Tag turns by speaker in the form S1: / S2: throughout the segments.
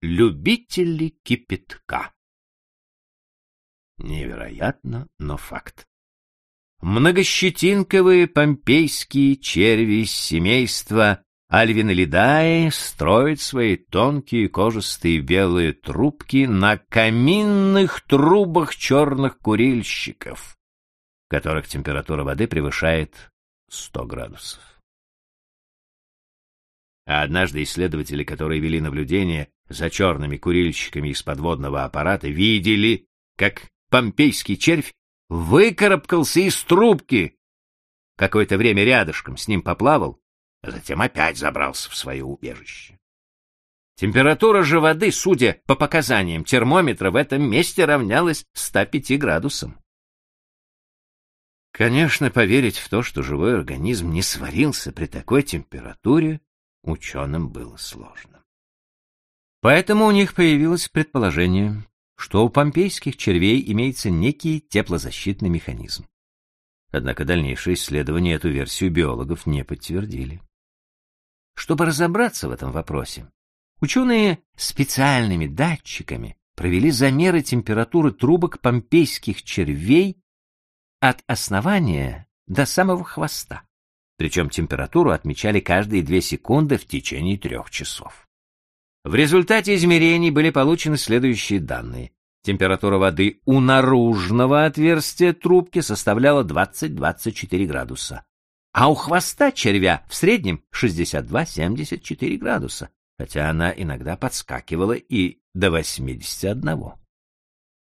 S1: любители кипятка. Невероятно, но факт. Многощетинковые помпейские черви семейства Альвинолидаe строят свои тонкие кожистые белые трубки на каминных трубах черных курильщиков, в которых температура воды превышает 100 градусов. А однажды исследователи, которые вели наблюдение за черными курильщиками из подводного аппарата, видели, как помпейский червь выкарабкался из трубки, какое-то время рядышком с ним поплавал, а затем опять забрался в свое убежище. Температура же воды, судя по показаниям термометра, в этом месте равнялась 105 градусам. Конечно, поверить в то, что живой организм не сварился при такой температуре, ученым было сложно. Поэтому у них появилось предположение, что у помпейских червей имеется некий теплозащитный механизм. Однако дальнейшие исследования эту версию биологов не подтвердили. Чтобы разобраться в этом вопросе, ученые специальными датчиками провели замеры температуры трубок помпейских червей от основания до самого хвоста. Причем температуру отмечали каждые две секунды в течение трех часов. В результате измерений были получены следующие данные. Температура воды у наружного отверстия трубки составляла 20-24 градуса, а у хвоста червя в среднем 62-74 градуса, хотя она иногда подскакивала и до 81.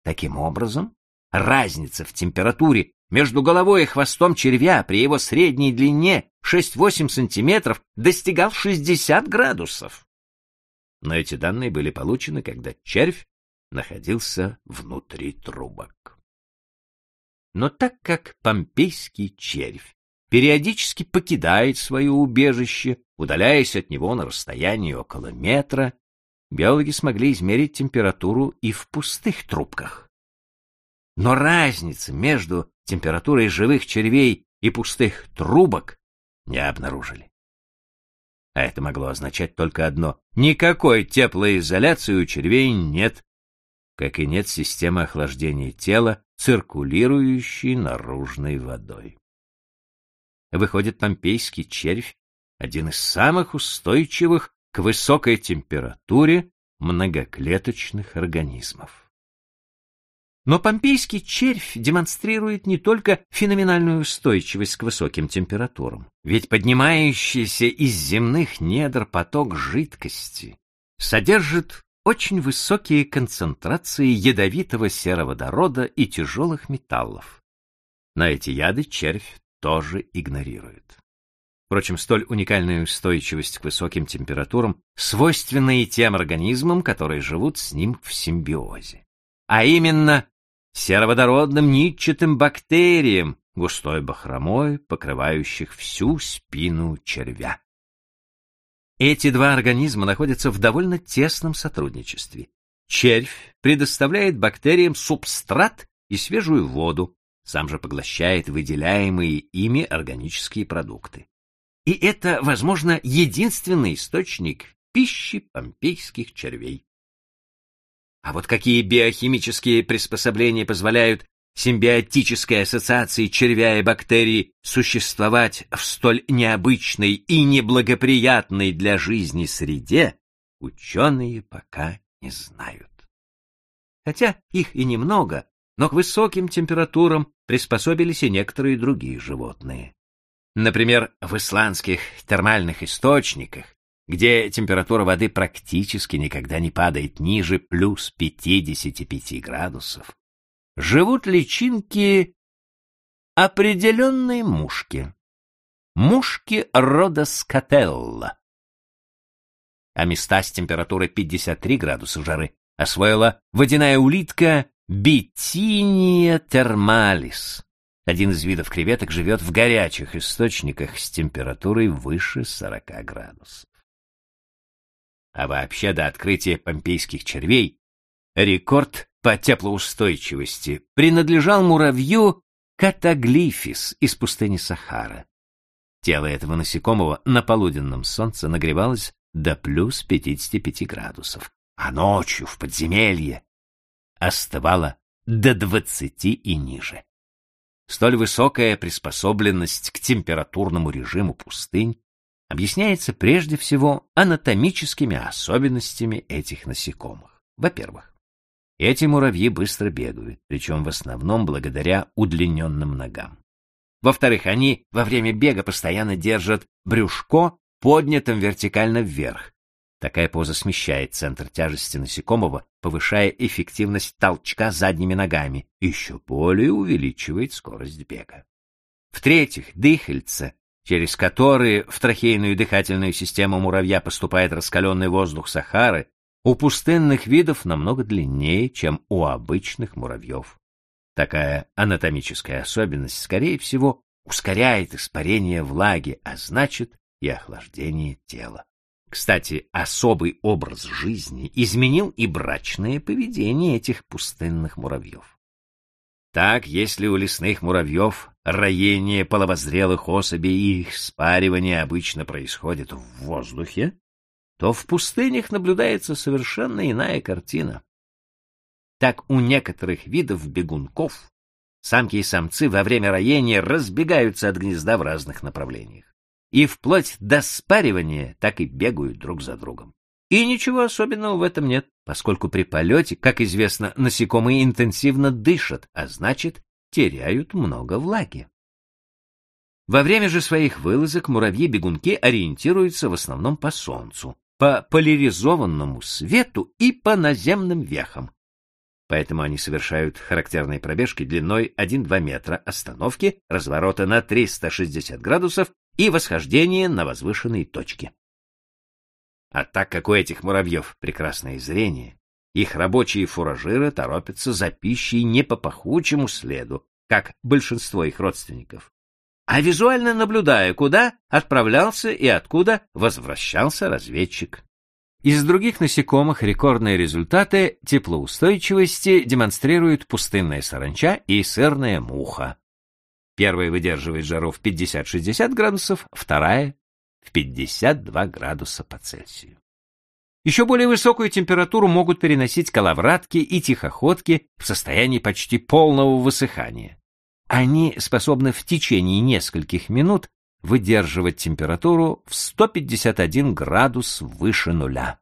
S1: Таким образом, разница в температуре между головой и хвостом червя при его средней длине 6-8 сантиметров достигал 60 градусов. Но эти данные были получены, когда червь находился внутри трубок. Но так как помпейский червь периодически покидает свое убежище, удаляясь от него на расстоянии около метра, биологи смогли измерить температуру и в пустых трубках. Но разницы между температурой живых червей и пустых трубок не обнаружили. А это могло означать только одно — никакой теплоизоляции у червей нет, как и нет системы охлаждения тела, циркулирующей наружной водой. Выходит, помпейский червь — один из самых устойчивых к высокой температуре многоклеточных организмов. Но помпейский червь демонстрирует не только феноменальную устойчивость к высоким температурам, ведь поднимающийся из земных недр поток жидкости содержит очень высокие концентрации ядовитого сероводорода и тяжелых металлов. На эти яды червь тоже игнорирует. Впрочем, столь уникальная устойчивость к высоким температурам свойственна и тем организмам, которые живут с ним в симбиозе. А именно сероводородным нитчатым бактериям, густой бахромой, покрывающих всю спину червя. Эти два организма находятся в довольно тесном сотрудничестве. Червь предоставляет бактериям субстрат и свежую воду, сам же поглощает выделяемые ими органические продукты. И это, возможно, единственный источник пищи помпейских червей. А вот какие биохимические приспособления позволяют симбиотической ассоциации червя и бактерий существовать в столь необычной и неблагоприятной для жизни среде, ученые пока не знают. Хотя их и немного, но к высоким температурам приспособились и некоторые другие животные. Например, в исландских термальных источниках где температура воды практически никогда не падает ниже плюс 55 градусов, живут личинки определенной мушки. Мушки рода скателла. А места с температурой 53 градуса жары освоила водяная улитка Битиния термалис. Один из видов креветок живет в горячих источниках с температурой выше 40 градусов. А вообще до открытия помпейских червей рекорд по теплоустойчивости принадлежал муравью катаглифис из пустыни Сахара. Тело этого насекомого на полуденном солнце нагревалось до плюс 55 градусов, а ночью в подземелье остывало до двадцати и ниже. Столь высокая приспособленность к температурному режиму пустынь объясняется прежде всего анатомическими особенностями этих насекомых. Во-первых, эти муравьи быстро бегают, причем в основном благодаря удлиненным ногам. Во-вторых, они во время бега постоянно держат брюшко поднятым вертикально вверх. Такая поза смещает центр тяжести насекомого, повышая эффективность толчка задними ногами, еще более увеличивает скорость бега. В-третьих, дыхальца, через которые в трахейную дыхательную систему муравья поступает раскаленный воздух Сахары, у пустынных видов намного длиннее, чем у обычных муравьев. Такая анатомическая особенность, скорее всего, ускоряет испарение влаги, а значит и охлаждение тела. Кстати, особый образ жизни изменил и брачное поведение этих пустынных муравьев. Так, если у лесных муравьев роение половозрелых особей и их спаривание обычно происходит в воздухе, то в пустынях наблюдается совершенно иная картина. Так у некоторых видов бегунков самки и самцы во время роения разбегаются от гнезда в разных направлениях. И вплоть до спаривания так и бегают друг за другом. И ничего особенного в этом нет, поскольку при полете, как известно, насекомые интенсивно дышат, а значит, теряют много влаги. Во время же своих вылазок муравьи-бегунки ориентируются в основном по солнцу, по поляризованному свету и по наземным вехам, Поэтому они совершают характерные пробежки длиной 1-2 метра, остановки, разворота на 360 градусов и восхождение на возвышенные точки. А так как у этих муравьев прекрасное зрение, их рабочие фуражиры торопятся за пищей не по пахучему следу, как большинство их родственников, а визуально наблюдая, куда отправлялся и откуда возвращался разведчик. Из других насекомых рекордные результаты теплоустойчивости демонстрируют пустынная саранча и сырная муха. Первая выдерживает жару в 50-60 градусов, вторая — в 52 градуса по Цельсию. Еще более высокую температуру могут переносить коловратки и тихоходки в состоянии почти полного высыхания. Они способны в течение нескольких минут выдерживать температуру в 151 градус выше нуля.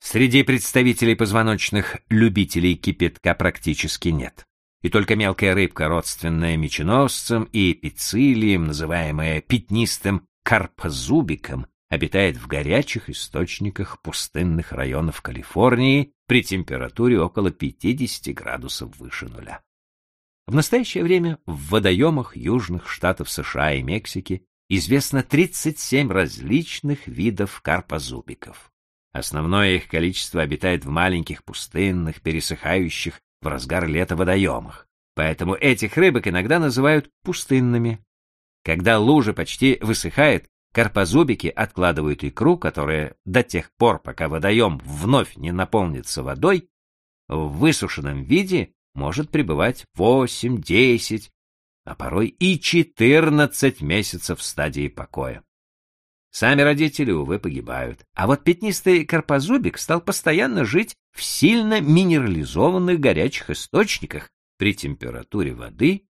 S1: Среди представителей позвоночных любителей кипятка практически нет. И только мелкая рыбка, родственная меченосцам и пицилиям, называемая пятнистым карпозубиком, обитает в горячих источниках пустынных районов Калифорнии при температуре около 50 градусов выше нуля. В настоящее время в водоемах южных штатов США и Мексики известно 37 различных видов карпозубиков. Основное их количество обитает в маленьких пустынных, пересыхающих в разгар лета водоемах, поэтому этих рыбок иногда называют пустынными. Когда лужа почти высыхает, карпозубики откладывают икру, которая до тех пор, пока водоем вновь не наполнится водой, в высушенном виде может пребывать 8, 10, а порой и 14 месяцев в стадии покоя. Сами родители, увы, погибают. А вот пятнистый карпозубик стал постоянно жить в сильно минерализованных горячих источниках при температуре воды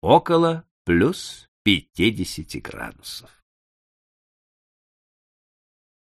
S1: около плюс 50 градусов.